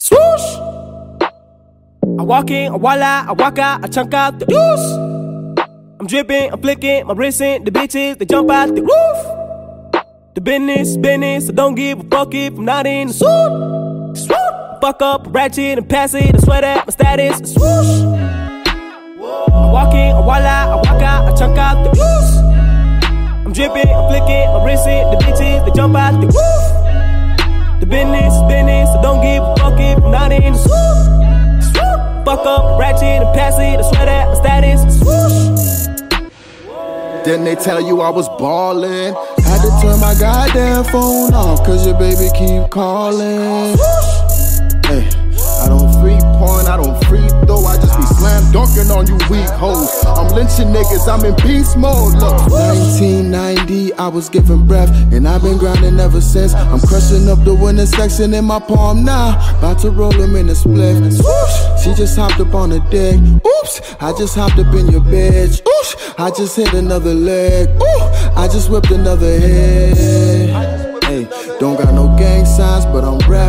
Swoosh! I walk in, I out, I walk out, I chunk out the deuce. I'm dripping, I'm flicking, wrist in, the bitches, they jump out the roof. The business, business, so don't give a fuck if I'm not in the suit. Swoop! Fuck up, ratchet and pass it, I swear that my status swoosh. I walk in, I out, I walk out, I chunk out the deuce. I'm dripping, I'm flicking, in, the bitches, they jump out the roof. The business, business, a fuck I'm not in! Fuck up, ratchet and pass it, I swear that my status is swoosh. Then they tell you I was ballin'. Had to turn my goddamn phone off, cause your baby keep calling. On you weak hoes. I'm lynching niggas, I'm in beast mode. Look, 1990, I was giving breath, and I've been grinding ever since. I'm crushing up the winter section in my palm now. About to roll them in a split. Swoosh, she just hopped up on the deck. Oops, I just hopped up in your bed. Oosh, I just hit another leg. Ooh, I just whipped another head. Hey, don't got no gang signs, but I'm rapping.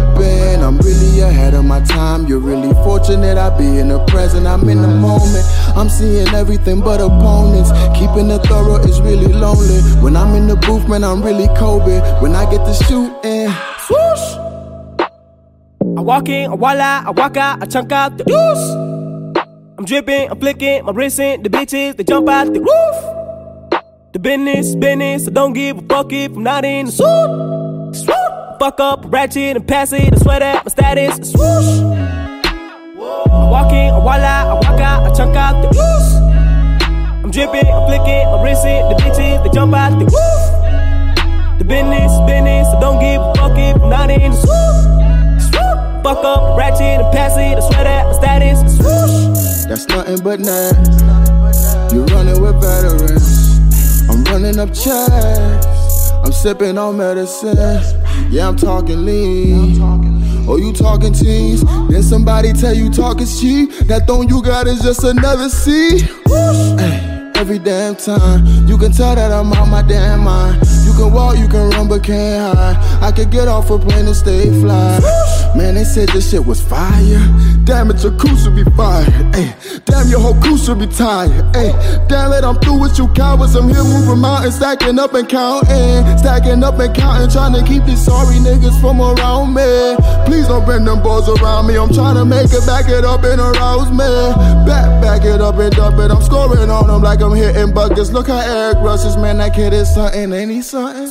Ahead of my time. You're really fortunate I be in the present. I'm in the moment. I'm seeing everything but opponents. Keeping it thorough is really lonely. When I'm in the booth, man, I'm really Kobe. When I get to shooting, Swoosh! I walk in, I out, I walk out, I chunk out the deuce. I'm dripping, I'm flicking, my wrist in, the bitches, they jump out the roof. The business, business, I don't give a fuck if I'm not in the suit. Fuck up, ratchet and pass it, I swear that my status swoosh. I walk in, I walk out, I walk out, I chunk out the deuce. I'm dripping, I'm flicking, wrist in, the bitches, they jump out the roof. The business, business, so don't give a fuck if I'm not in the suit. Swoop! Fuck up, ratchet and pass it, I swear that my status swoosh. that's nothing but nice. You're running with veterans. I'm running up checks. I'm sipping on medicine. Yeah, I'm talking lean. Oh, you talking teens? Then somebody tell you talk is cheap. That thong you got is just another C. Every damn time. You can tell that I'm out my damn mind. You can walk, you can run, but can't hide. I could get off a plane and stay fly. Man, they said this shit was fire. Damn it, your crew should be fired. Ay, damn, your whole crew should be tired. Ay, damn it, I'm through with you cowards. I'm here moving mountains, stacking up and counting. Stacking up and counting, trying to keep these sorry niggas from around me. Please don't bring them balls around me. I'm trying to make it, back it up and arouse me. Back, back it up and dump it. I'm scoring on them like I'm hitting buckets. Look how Eric rushes, man. That kid is something, ain't he something?